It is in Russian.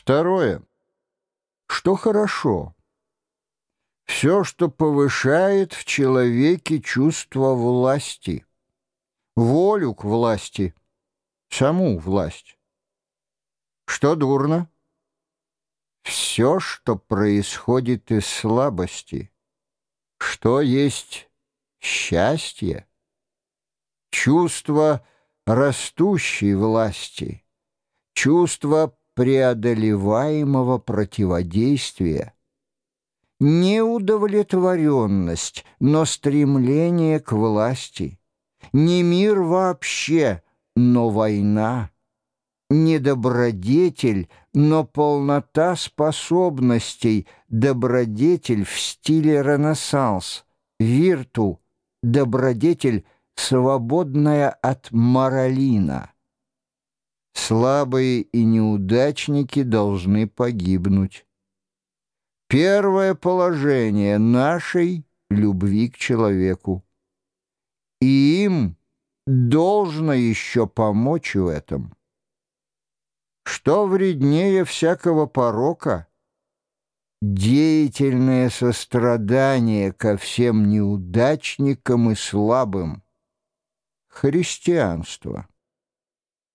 Второе. Что хорошо? Все, что повышает в человеке чувство власти, волю к власти, саму власть. Что дурно? Все, что происходит из слабости. Что есть счастье? Чувство растущей власти, чувство преодолеваемого противодействия, неудовлетворенность, но стремление к власти, не мир вообще, но война, не добродетель, но полнота способностей, добродетель в стиле Ренессанс, вирту, добродетель, свободная от моралина. Слабые и неудачники должны погибнуть. Первое положение нашей любви к человеку. И им должно еще помочь в этом. Что вреднее всякого порока? Деятельное сострадание ко всем неудачникам и слабым. Христианство.